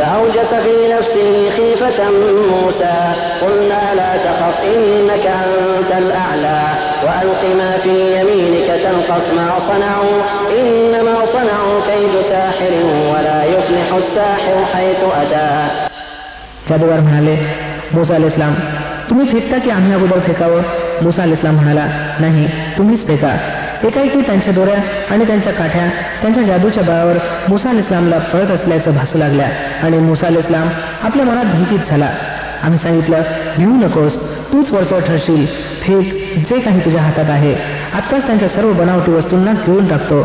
فأوجس في نفسه خيفة موسى قلنا لا تخف إنك أنت الأعلى وألق ما في يمينك تلقف ما صنعوا إنما صنعوا كيد ساحر ولا يفلح الساحر حيث أتى जादूगार म्हणाले मुसा अल इस्लाम तुम्ही फेकता की आम्ही अगोदर फेकावं मुसा अल इस्लाम म्हणाला नाही तुम्हीच फेका एकाएकी त्यांच्या दोऱ्या आणि त्यांच्या काठ्या त्यांच्या जादूच्या बळावर मुसाल इस्लामला पळत असल्याचं भासू लागल्या आणि मुसाल इस्लाम आपल्या मनात भीतीत झाला. आम्ही सांगितलं भिवू नकोस तूच वरचढ ठरशील. फेक जे काही तुझ्या हातात आहे आत्ताच त्यांच्या सर्व बनावटी वस्तूंना गिळून टाकतो.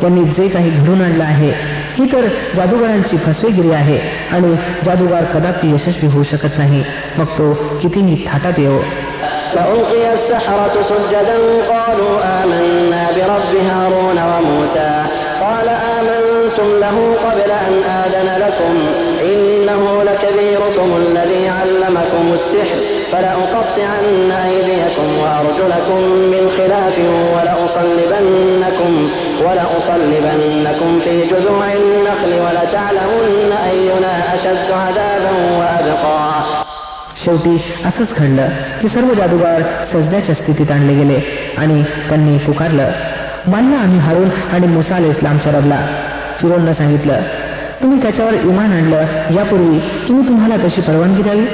त्यांनी जे काही घडून आणलं आहे ही तर जादूगारांची फसवेगिरी आहे आणि जादूगार कदापि यशस्वी होऊ शकत नाही. मग तो कितीही थाटात येवो. فألقي السحرة سجدا قالوا آمنا برب هارون وموسى. قال آمنتم له قبل أن آذن لكم. إنه لكبيركم الذي علمكم السحر. فلأقطعن أيديكم وأرجلكم من خلاف ولأصلبنكم ولأصلبنكم في جذوع النخل ولتعلمن أينا أشد عذابا. शेवटी असंच घडलं की सर्व जादूगार सजद्याच्या स्थितीत आणले गेले आणि त्यांनी पुकारलं. मानलं आम्ही हारून आणि मुसा अल इस्लामच्या रबला. फिरोननं सांगितलं तुम्ही त्याच्यावर इमान आणलं यापूर्वी की मी तुम्हाला तशी परवानगी द्यावी?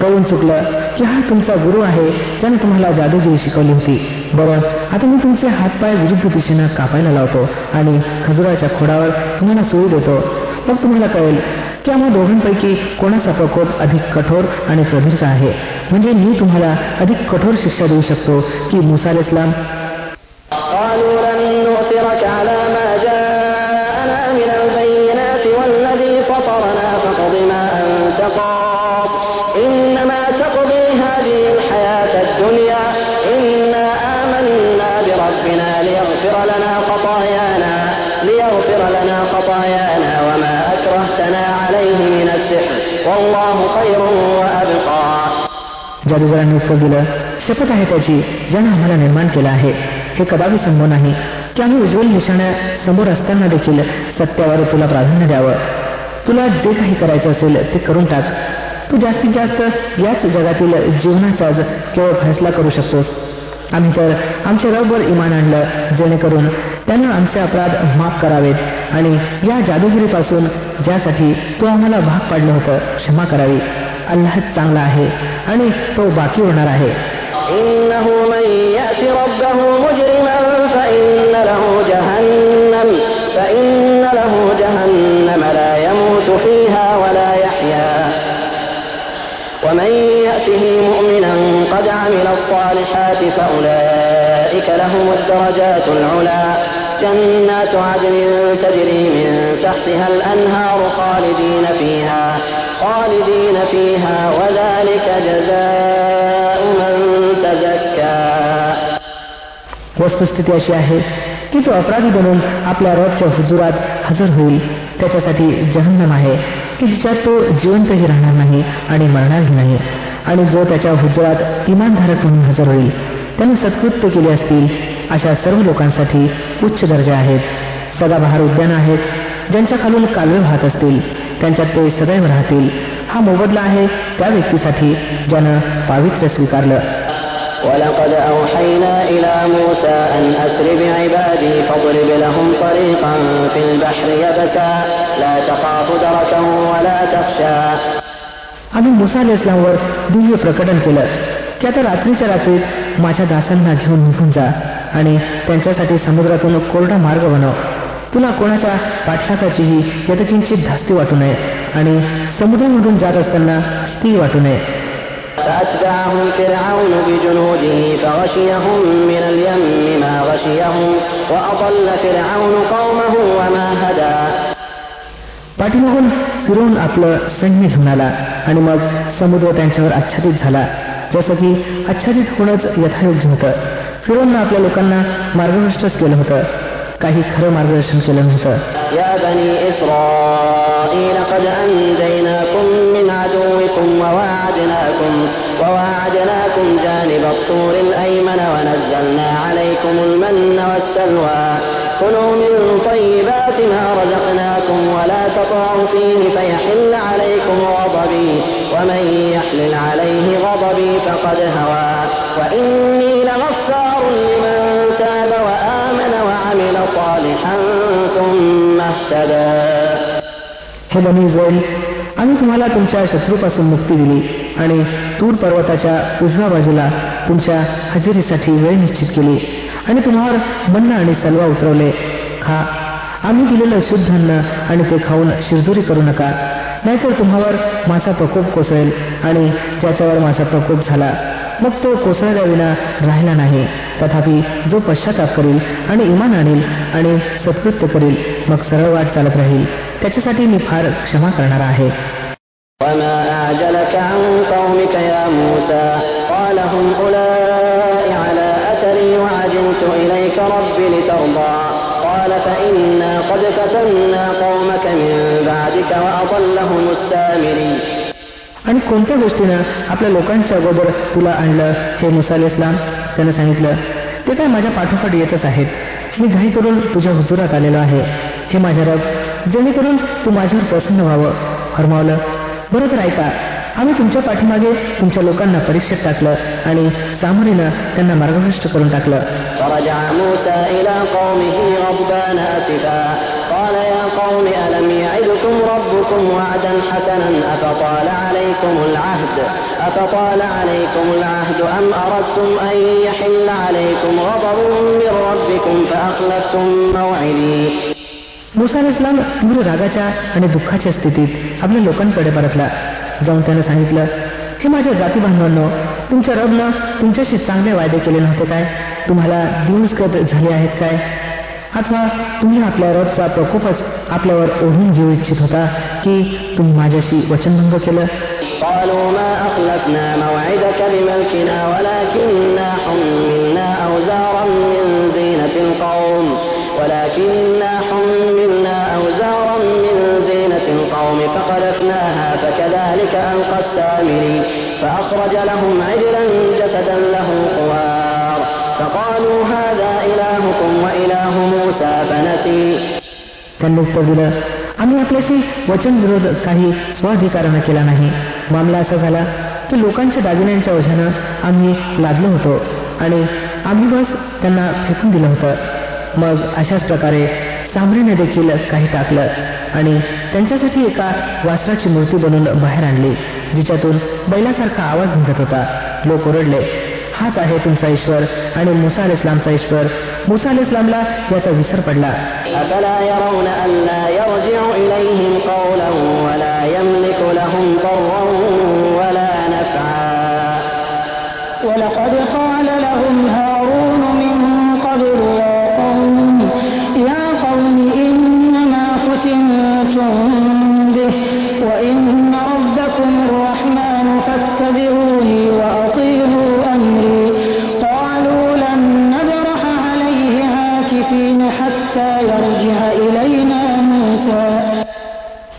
कळून चुकलं की हा तुमचा गुरु आहे ज्याने तुम्हाला जादूगिरी शिकवली होती. बरं आता मी तुमचे हातपाय विरुद्ध दिशेनं कापायला लावतो आणि खजुराच्या खोडावर तुम्हाला सोयी देतो. मग तुम्हाला कळेल की आम्हा दोघांपैकी कोणाचा प्रकोप अधिक कठोर आणि प्रदीर्घ आहे? म्हणजे मी तुम्हाला अधिक कठोर शिक्षा देऊ शकतो की मुसाल अल इस्लाम जादूगारांनी उत्तर दिलं. शपथ आहे त्याची ज्यानं आम्हाला निर्माण केला आहे. हे कदापि संभव नाही. की आम्ही उज्ज्वल निशाण्या समोर असताना देखील सत्यावर तुला प्राधान्य द्यावं. तुला जे काही करायचं असेल ते करून टाक. तू जास्तीत जास्त याच जगातील जीवनाचाच केवळ फैसला करू शकतोस. आम्ही तर आमच्या रबवर इमान आणलं जेणेकरून त्यानं आमचे अपराध माफ करावेत आणि या जादूगिरीपासून ज्यासाठी तू आम्हाला भाग पाडलं होतं क्षमा करावी. अल्लाह चांगला आहे आणि तो बाकी होणार आहे إنه من يأت ربه مجرما فإن له جهنم فإن له جهنم لا يموت فيها ولا يحيا ومن يأته مؤمنا قد عمل الصالحات فأولئك لهم الدرجات العلا جنات عدن تجري من تحتها الأنهار خالدين فيها خالدين فيها وذلك جزاء من تزكى वस्तुस्थिती अशी आहे की तो अपराधी बनून आपल्या रबच्या हुजुरात हजर होईल त्याच्यासाठी जहन्नम आहे की जिच्यात तो जिवंतही राहणार नाही आणि मरणारही नाही आणि जो त्याच्या हुजुरात इमानधारक म्हणून हजर होईल त्याने सत्कृत्य केले असतील अशा सर्व लोकांसाठी उच्च दर्जा आहेत सदाबहार उद्यान आहेत ज्यांच्या खालून कालवे वाहत असतील त्यांच्यात ते सदैव राहतील हा मोबदला आहे त्या व्यक्तीसाठी ज्यानं पावित्र्य स्वीकारलं ولقد أوحينا إلى موسى أن أسر بعبادي فاضرب لهم طريقا في البحر يبسا لا تخاف دركا ولا تخشى आम्ही मुसा अल इस्लामवर दिव्य प्रकटन केलं की आता रात्रीच्या रात्रीत माझ्या दासांना घेऊन निघून जा आणि त्यांच्यासाठी समुद्रातून कोरडा मार्ग बनव तुला कोणाच्या पाठलागाचीही यथकिंचित धास्ती वाटू नये आणि समुद्रामधून जात असताना स्थिर वाटू नये فأتبعهم فرعون بجنوده فغشيهم من اليم ما غشيهم وأضل فرعون قومه وما هدى पाठीमागून फिरवून आपलं सैन्य घेऊन आला आणि मग समुद्र त्यांच्यावर आच्छादित झाला जसं की आच्छादित होणंच यथायोग्य होतं फिरवून आपल्या लोकांना मार्गभ्रष्टच केलं होतं काही खरं मार्गदर्शन केलं नव्हतं يا بني إسرائيل قد أنجيناكم عدوكم وواعدناكم وواعدناكم جانب الطور الأيمن ونزلنا عليكم المن والسلوى كلوا من طيبات ما رزقناكم ولا تطعوا فيه فيحل عليكم غضبي ومن يحلل عليه غضبي فقد هوى وإني لغفار हे बनी इस्रायल आम्ही तुम्हाला तुमच्या शत्रूपासून मुक्ती दिली आणि तूर पर्वताच्या उजव्या बाजूला तुमच्या हजेरीसाठी वेळ निश्चित केली आणि तुम्हावर बन्न आणि सलवा उतरवले. खा आम्ही दिलेलं शुद्ध अन्न आणि ते खाऊन शिरजोरी करू नका. नाहीतर तुम्हावर माझा प्रकोप कोसळेल आणि ज्याच्यावर माझा प्रकोप झाला मग तो कोसळल्याविना राहिला नाही. तथापि जो पश्चाताप करील आणि इमान आणेल आणि सत्कृत्य करील मग सरळ वाट चालत राहील. त्याच्यासाठी मी फार क्षमा करणार आहे. आणि कोणत्या गोष्टीनं आपल्या लोकांच्या अगोदर तुला आणलं हे मुसाले इस्लाम त्यानं सांगितलं ते काय माझ्या पाठोपाठ येतच आहेत. मी घाई करून तुझ्या हुजुरात आलेलो आहे. हे माझ्या रब जेणेकरून तू माझ्यावर प्रसन्न व्हावं. फरमावलं बरं तर ऐका आम्ही तुमच्या पाठीमागे तुमच्या लोकांना परीक्षेत टाकलं आणि सामोरीनं त्यांना मार्गभ्रष्ट करून टाकलं. فرجع موسى إلى قومه غضبان آسفا قال يا قوم ألم يعدكم ربكم وعدا حسنا أفطال عليكم العهد أفطال عليكم العهد أم أردتم أن يحل عليكم غضب من ربكم فأخلفتم موعدي मुसा इस्लाम तीव्र रागाच्या आणि दुःखाच्या स्थितीत आपल्या लोकांकडे परतला जाऊन त्यानं सांगितलं हे माझ्या जाती बांधवांनो तुमच्या रबनं तुमच्याशी चांगले वायदे केले नव्हते काय तुम्हाला दिवसगत झाले आहेत काय अथवा तुम्ही आपल्या रबचा प्रकोपच आपल्यावर ओढून घेऊ इच्छित होता की तुम्ही माझ्याशी वचनभंग केलं قالوا ما أخلفنا موعدك بملكنا ولكننا حملنا أوزارا من زينة القوم ولكننا حملنا أوزارا من زينة القوم فقذفناها فكذلك ألقى السامري فأخرج لهم عجلا جسدا له خوار فقالوا هذا إلهكم وإله موسى فنسي त्यांनी उत्तर दिलं आम्ही आपल्याशी वचन विरोध काही स्वाधिकारानं केला नाही मामला असा झाला की लोकांच्या दागिन्यांच्या वजानं आम्ही लादलो होतो आणि आम्ही बस त्यांना फेकून दिलं होतं मग अशाच प्रकारे सामरीने देखील काही टाकलं आणि त्यांच्यासाठी एका वासराची मूर्ती बनवून बाहेर आणली जिच्यातून बैलासारखा आवाज निघत होता लोक ओरडले हाच आहे तुमचा ईश्वर आणि मुसा अल इस्लामचा ईश्वर मुसा अल इस्लामला याचा विसर पडला أفلا يرون ألا يرجع إليهم قولا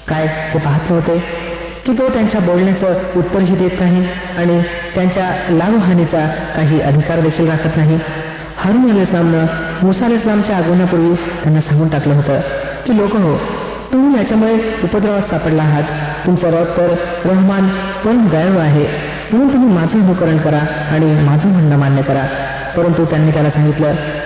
काय ते पाहत होते? की तो त्यांच्या बोलण्याचं उत्तरही देत नाही आणि त्यांच्या लाभहानीचा काही अधिकार देखील राखत नाही. हारून अल इस्लामनं मुसा अल इस्लामच्या आगमनापूर्वी त्यांना सांगून टाकलं होतं की लोक हो तुम्ही याच्यामुळे उपद्रवात सापडला आहात. तुमचा रब तर रहमान पण दयाळू आहे. म्हणून तुम्ही माझं अनुकरण करा आणि माझं म्हणणं मान्य करा. परंतु त्यांनी त्याला सांगितलं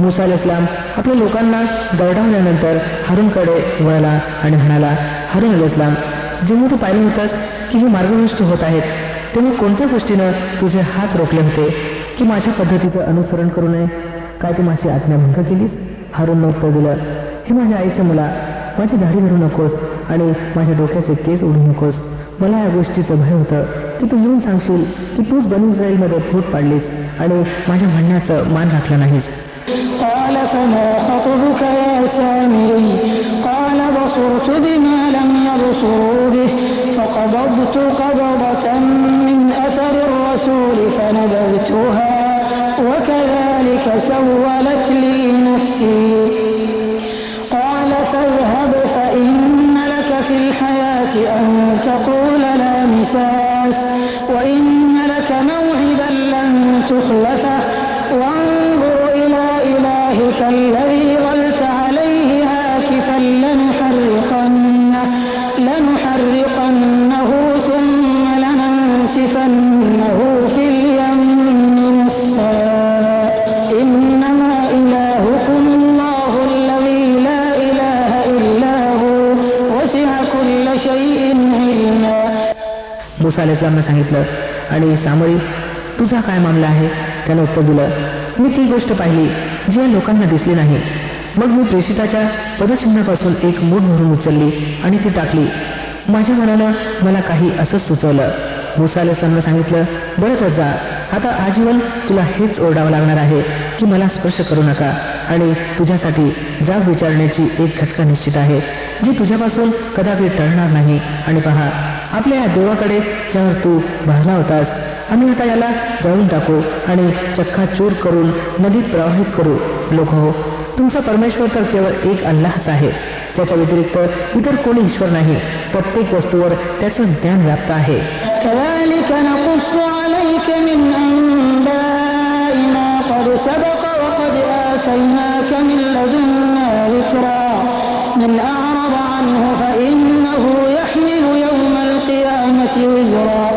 मुसा अल इस्लाम आपल्या लोकांना दरडावल्यानंतर हारूनकडे वळला आणि म्हणाला हारून अल इस्लाम जेव्हा तू पाहिलं होतंस की हे मार्गभ्रष्ट होत आहेत तेव्हा कोणत्या गोष्टीनं तुझे हात रोखले होते की माझ्या पद्धतीचं अनुसरण करू नये? काय तू माझी आज्ञा भंग केलीस? हारूननं उत्तर दिलं हे माझ्या आईच्या मुला माझी दाढी धरू नकोस आणि माझ्या डोक्याचे केस उडू नकोस. मला या गोष्टीचं भय होतं की तू येऊन सांगशील की तूच बनी इस्रायलमध्ये फूट पाडलीस. आणि माझ्या म्हणण्याचं मान राखलं नाहीस قال فما خطبك يا سامري قال بصرت بما لم يبصروا به فقبضت قبضة من أثر الرسول فنبذتها وكذلك سولت لي نفسي قال فاذهب فإن لك في الحياة أن تقول لا مساس تخلفه وانظر إلى إلهك الذي ظلت عليه عاكفا لنحرقنه لنحرقنه ثم لننسفنه في اليم نسفا إنما إلهكم الله الذي لا إله إلا هو وسع كل شيء علما मुसा इस्लामनं सांगितलं आणि सामरी तुझा काय मामला आहे? त्यानं उत्तर दिलं मी ती गोष्ट पाहिली जी या लोकांना दिसली नाही. मग मी प्रेषिताच्या पदचिन्हापासून एक मूठ भरून उचलली आणि ती टाकली. माझ्या मनानं मला काही असंच सुचवलं. मुसा इस्लामनं सांगितलं बरं तर जा. आता आजीवन तुला हेच ओरडावं लागणार आहे की मला स्पर्श करू नका आणि तुझ्यासाठी जाग विचारण्याची एक घटका निश्चित आहे जी तुझ्यापासून कदापि टळणार नाही. आणि पहा आपल्या या देवाकडे ज्यावर तू भाजला होतास आम्ही आता याला जळून टाकू आणि चक्का चूर करून नदीत प्रवाहित करू लोक हो तुमचा परमेश्वर तर केवळ एक अल्लाहच आहे त्याच्या व्यतिरिक्त इतर कोणी ईश्वर नाही प्रत्येक वस्तूवर त्याचं ज्ञान व्याप्त आहे كذلك نقص عليك من أنباء ما قد سبق وقد آتيناك من لدنا ذكرا من أعرض عنه فإنه يحمل يوم القيامة وزرا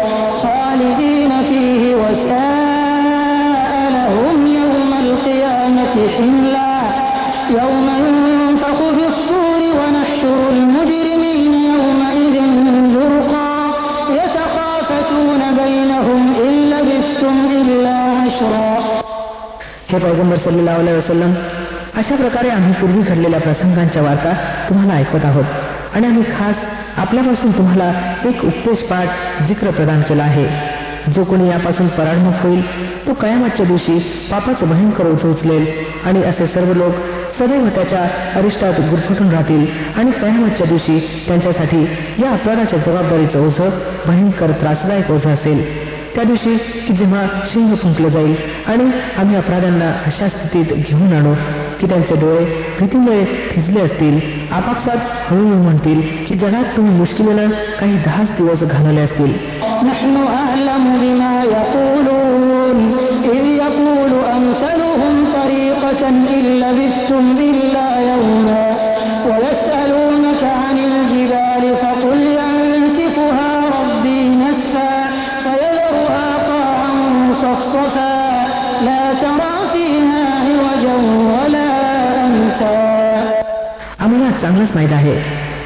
पैगंबर सल्लेला वसलम अशा प्रकारे आम्ही पूर्वी घडलेल्या प्रसंगांच्या वार्ता तुम्हाला ऐकत आहोत. आणि आम्ही खास आपल्यापासून तुम्हाला एक उपदेश पाठ जिक्र प्रदान केला आहे. जो कोणी यापासून पराडमुख होईल तो कयामाच्या दिवशी पापाचं भयंकर उचलेल आणि असे सर्व लोक सदैव त्याच्या अरिष्टात गुरफटून राहतील आणि कयामाच्या दिवशी त्यांच्यासाठी या अपराधाच्या जबाबदारीचं ओझं भयंकर त्रासदायक ओझं असेल. त्या दिवशी की जेव्हा शिंग फुंकलं जाईल आणि आम्ही अपराध्यांना अशा स्थितीत घेऊन आणू की त्यांचे डोळे भीतीमुळे थिजले असतील आपापसात हळूहळू म्हणतील की जगात तुम्ही मुश्किलीनं काही दहाच दिवस घालवले असतील نحن أعلم بما يقولون إذ يقول أمثلهم طريقة إن لبثتم إلا يوما आम्हाला माहीत आहे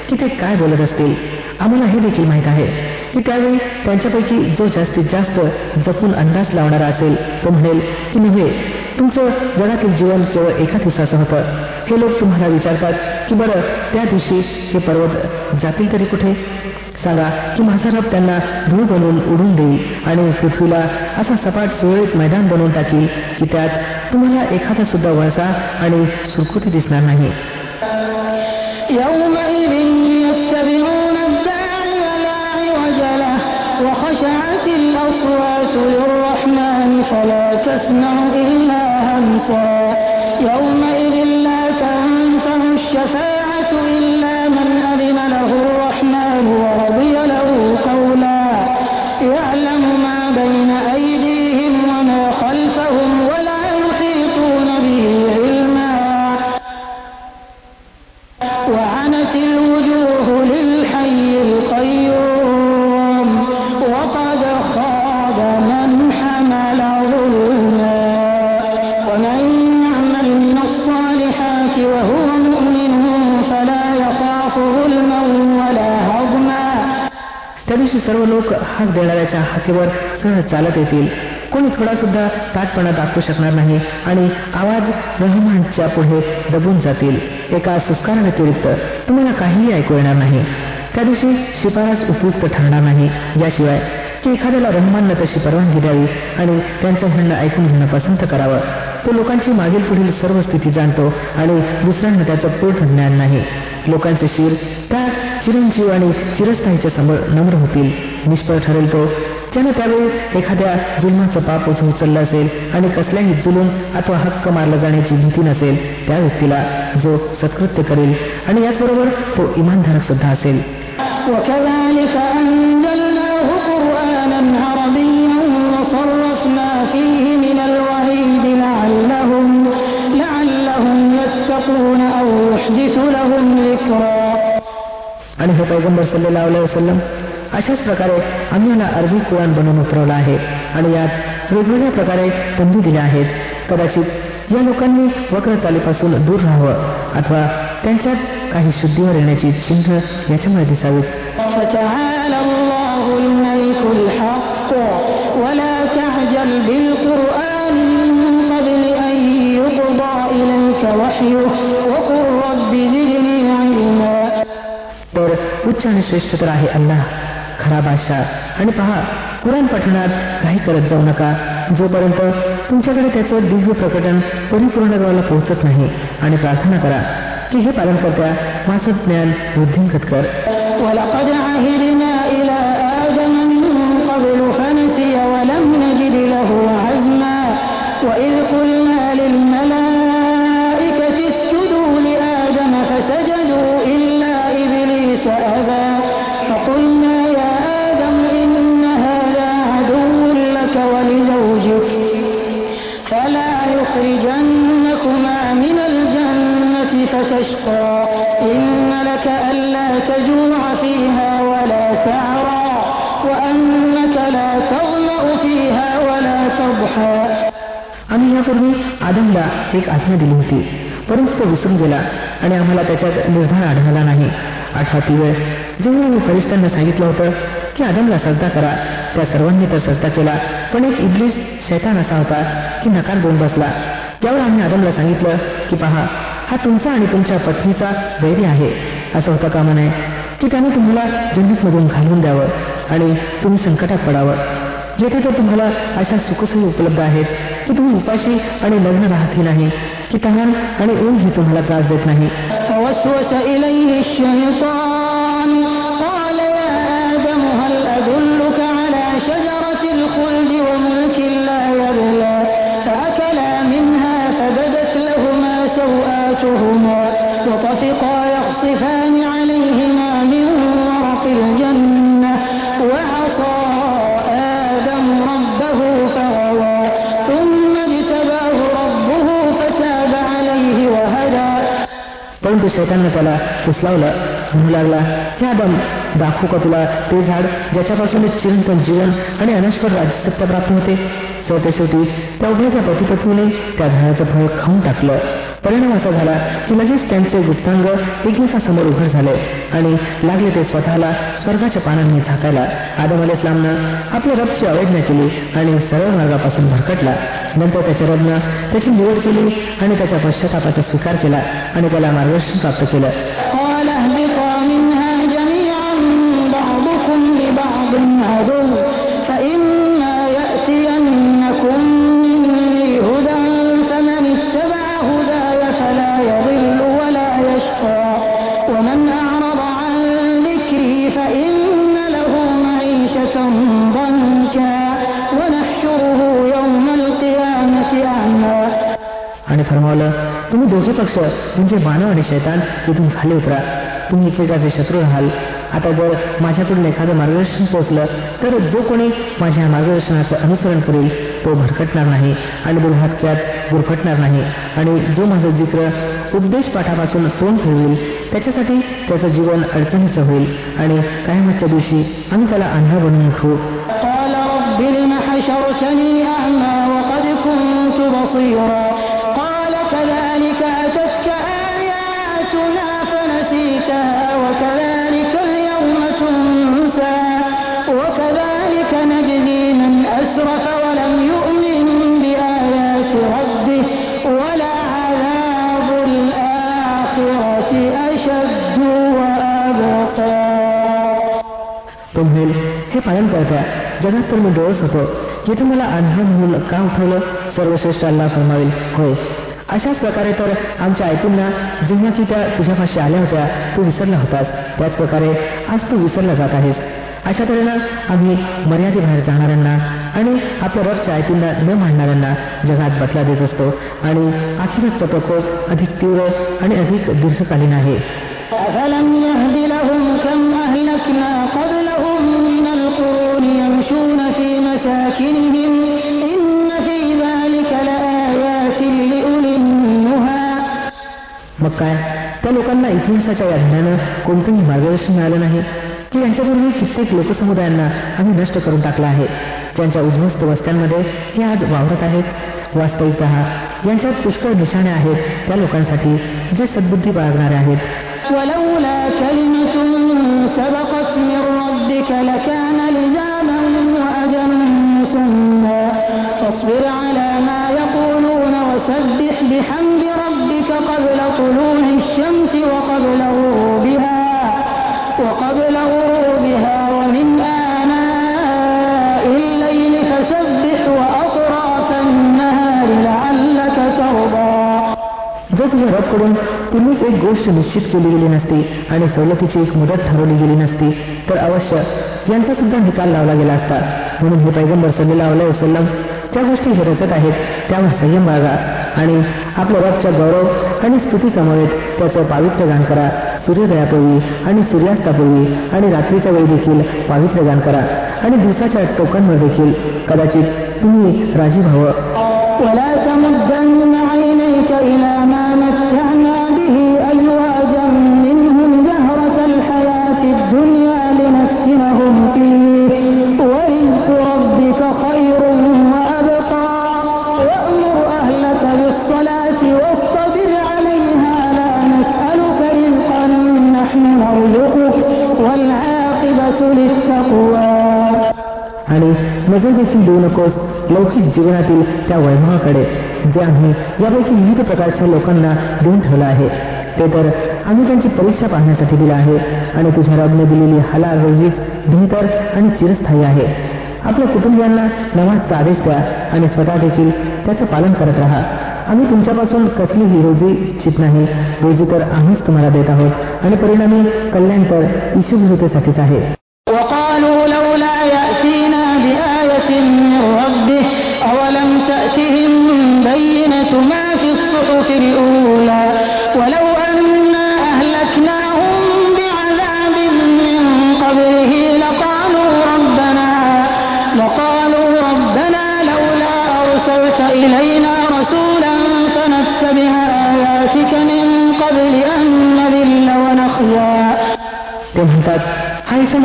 की ते काय बोलत असतील. आम्हाला हे देखील माहीत आहे की त्यावेळी त्यांच्यापैकी जो जास्तीत जास्त जपून अंदाज लावणारा असेल तो म्हणेल की नव्हे तुमचं जगातील जीवन केवळ एका दिवसाचं होतं. हे लोक तुम्हाला विचारतात की बरं त्या दिवशी हे पर्वत जातील तरी कुठे? सांगा की माझा रब त्यांना धूळ बनवून उडून देईल आणि पृथ्वीला असा सपाट सुरळीत मैदान बनवून टाकील की त्यात तुम्हाला एखादा सुद्धा वळसा आणि सुरकुती दिसणार नाही. يومئذ يتبعون لا عوج له وخشعت الأصوات للرحمن فلا تسمع إلا همسا. يومئذ لا تنفع الشفاعة إلا من أذن له. देणाऱ्याच्या सहज चालत येतील. कोणी थोडा सुद्धा ताटपणा दाखवू शकणार नाही आणि आवाज रहमानच्या पुढे दबून जातील. एका सुस्कारा व्यतिरिक्त तुम्हाला काहीही ऐकू येणार नाही. त्या दिवशी शिफारस उपयुक्त ठरणार नाही. याशिवाय की एखाद्याला रहमाननं तशी परवानगी द्यावी आणि त्यांचं म्हणणं ऐकून घेणं पसंत करावं. तो लोकांची मागील पुढील सर्व स्थिती जाणतो आणि दुसऱ्यांना त्याचं पूर्ण ज्ञान नाही. लोकांचे शिर त्या चिरंजीव आणि चिरस्थायीच्या समोर नम्र होतील. निष्फळ ठरेल तो ज्यानं त्यावेळी एखाद्या जुलमाचं पाप उचललं असेल आणि कसल्याही जुलूम अथवा हक्क मारला जाण्याची भीती नसेल त्या व्यक्तीला जो सत्कृत्य करेल आणि याचबरोबर तो इमानधारक सुद्धा असेल وكذلك أنزلناه قرآنا عربيا وصرفنا فيه من الوعيد لعلهم لعلهم يتقون أو يحدث لهم ذكرا आणि हे पैगंबर सल्लेला वसलम अशाच प्रकारे आम्ही यांना अरबी कुराण बनवून उतरवला आहे. आणि यात वेगवेगळ्या प्रकारे बंदी दिल्या आहेत. कदाचित या लोकांनी वक्र चालीपासून दूर राहावं अथवा त्यांच्यात काही शुद्धीवर येण्याची चिन्ह याच्यामुळे दिसावीत तर उच्च आणि श्रेष्ठ तर आहे अल्लाह. खरा बादशाह. आणि पहा कुराण पठणात काही करत जाऊ नका. जोपर्यंत तुमच्याकडे त्याचं दिव्य प्रकटन परिपूर्ण पोहोचत नाही आणि प्रार्थना करा की हे पालन करत्या माझं ज्ञान वृद्धिंगत कर आदमला एक आज्ञा दिली होती. परंतु तो विसरून गेला आणि आम्हाला त्याच्यात निर्धार आढळला नाही. आठवा ती वेळ जेव्हा मी फरिश्तांना सांगितलं होतं की आदमला सजदा करा त्या सर्वांनी तर सजदा केला पण एक इब्लिस शैतान असा होता की नकार देऊन बसला. त्यावर आम्ही आदमला सांगितलं की पहा हा तुमचा आणि तुमच्या पत्नीचा वैरी आहे. असं होतं कामा नये की त्याने तुम्हाला जन्नतमधून घालवून द्यावं आणि तुम्ही संकटात पडावं. जेथे तर तुम्हाला अशा सुखसोयी उपलब्ध आहेत की तुम्ही उपाशी आणि लग्न राहतील नाही की तहान आणि ऊनही तुम्हाला त्रास देत नाही. परंतु त्याला पुसलावलं म्हणू लागला हे आदम दाखवू का तुला ते झाड ज्याच्यापासून चिरंतन जीवन आणि अनश्वर राजसत्ता प्राप्त होते? तर ते शेवटी त्या उभ्याच्या पतीपत्नीने त्या झाडाचं फळ खाऊन टाकलं. परिणाम असा झाला की लगेच त्यांचे गुप्तांग एकमेकांसमोर उघड झाले आणि लागले ते स्वतःला स्वर्गाच्या पानांनी झाकायला. आदम अली इस्लामनं आपल्या रबची अवैज्ञा केली आणि सरळ मार्गापासून भरकटला. नंतर त्याच्या रबनं त्याची निवड केली आणि त्याच्या पश्चातापाचा स्वीकार केला आणि त्याला मार्गदर्शन प्राप्त केलं. दोघे पक्ष म्हणजे मानव आणि शैतान इथून खाली उतरा तुम्ही एकमेकाचे शत्रू राहाल आता जर माझ्याकडून एखादं मार्गदर्शन पोहोचलं तर जो कोणी माझ्या मार्गदर्शनाचं अनुसरण करेल तो भरकटणार नाही आणि दुर्भाग्यात गुरफटणार नाही आणि जो माझं जिक्र उपदेश पाठापासून तोंड फिरवेल त्याच्यासाठी त्याचं जीवन अडचणीचं होईल आणि कायमाच्या दिवशी आम्ही त्याला आंधळा बनवून उठवू قال رب لم حشرتني أعمى وقد كنت بصيرا पालन करता जगात तर मी डोळस होतो. जिथे मला आंधळ म्हणून का उठवलं सर्वश्रेष्ठ अल्ला फरमावेल होय. अशाच प्रकारे तर आमच्या ऐकूंना जेव्हा की त्या तुझ्यापाशी आल्या होत्या तू विसरला होतास. त्याचप्रकारे आज तू विसरला जात आहेस. अशा तऱ्हेनं आम्ही मर्यादेबाहेर जाणाऱ्यांना आणि आपल्या रबच्या ऐकूंना न मांडणाऱ्यांना जगात बदला देत असतो. आणि अखेरचा प्रकोप अधिक तीव्र आणि अधिक दीर्घकालीन आहे. مساكنهم إن في ذلك لآيات لأولي النهى मग काय त्या लोकांना इतिहासाच्या या ज्ञानं कोणतंही मार्गदर्शन मिळालं नाही की यांच्यापूर्वी कित्येक लोकसमुदायांना आम्ही नष्ट करून टाकला आहे ज्यांच्या उद्ध्वस्त वस्त्यांमध्ये हे आज वावरत आहेत वास्तविकत यांच्यात पुष्कळ निशाणे आहेत त्या लोकांसाठी जे सद्बुद्धी बाळगणारे आहेत ولولا كلمة سبقت من ربك لكان لزاما وأجل مسمى فاصبر على ما يقولون وسبح بحمد ربك قبل طلوع الشمس وقبل غروبها وقبل غروبها ومن آناء الليل فسبح وأطراف النهار لعلك ترضى जर तुझ्या रबकडून पूर्वीच एक गोष्ट निश्चित केली गेली नसती आणि सवलतीची एक मुदत ठरवली गेली नसती तर अवश्य यांचा सुद्धा निकाल लावला गेला असता. म्हणून हे पैगंबर सल्लेला वसलम ज्या गोष्टी हे रचत आहेत त्यावर संयम बाळगा आणि आपल्या रबच्या गौरव आणि स्तुती समवेत त्याचं पावित्र्य गान करा. सूर्योदयापूर्वी आणि सूर्यास्तापूर्वी आणि रात्रीच्या वेळी देखील पावित्र्य गान करा. आणि दिवसाच्या टोकांवर देखील कदाचित तुम्ही राजी व्हावं. देखील देऊ नकोस लौकिक जीवनातील त्या वैभवाकडे जे आम्ही यापैकी विविध प्रकारच्या लोकांना देऊन ठेवलं आहे. ते तर आम्ही त्यांची परीक्षा पाहण्यासाठी दिलं आहे आणि तुझ्या रबने दिलेली हलाल रोजीच बेहतर आणि चिरस्थायी आहे. आपल्या कुटुंबियांना नमाजचा आदेश द्या आणि स्वतः देखील त्याचं पालन करत राहा. आम्ही तुमच्यापासून कसलीही रोजी इच्छित नाही. रोजी तर आम्हीच तुम्हाला देत आहोत आणि परिणामी कल्याण तर ईश्वरतेसाठीच आहे.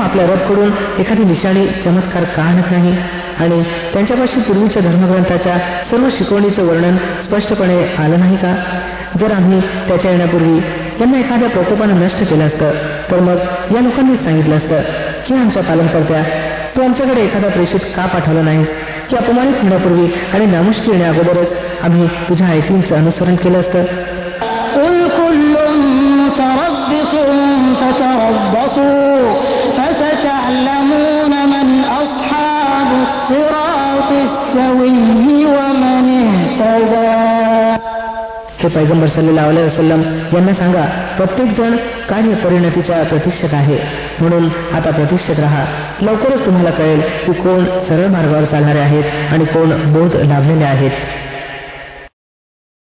आपल्या रबकडून एखादी निशाणी चमत्कार का आणत नाही आणि त्यांच्यापाशी पूर्वीच्या धर्मग्रंथाच्या सर्व शिकवणीचं वर्णन स्पष्टपणे आलं नाही का जर आम्ही त्याच्या येण्यापूर्वी त्यांना एखाद्या प्रकोपानं नष्ट केलं असतं तर मग या लोकांनी सांगितलं असतं की आमच्या पालनकर्त्या तू आमच्याकडे एखादा प्रेषित का पाठवला नाहीस की अपमानित होण्यापूर्वी आणि नामुष्की येण्या अगोदरच आम्ही तुझ्या ऐकींचं अनुसरण केलं असतं قل كل متربص فتربصوا हे पैगंबर सल्लेला वसलम यांना सांगा प्रत्येक जण कार्य परिणतीच्या प्रतीक्षेत आहे. म्हणून आता प्रतिष्ठेत राहा. लवकरच तुम्हाला कळेल की कोण सरळ मार्गावर चालणारे आहेत आणि कोण बोध लाभलेले आहेत.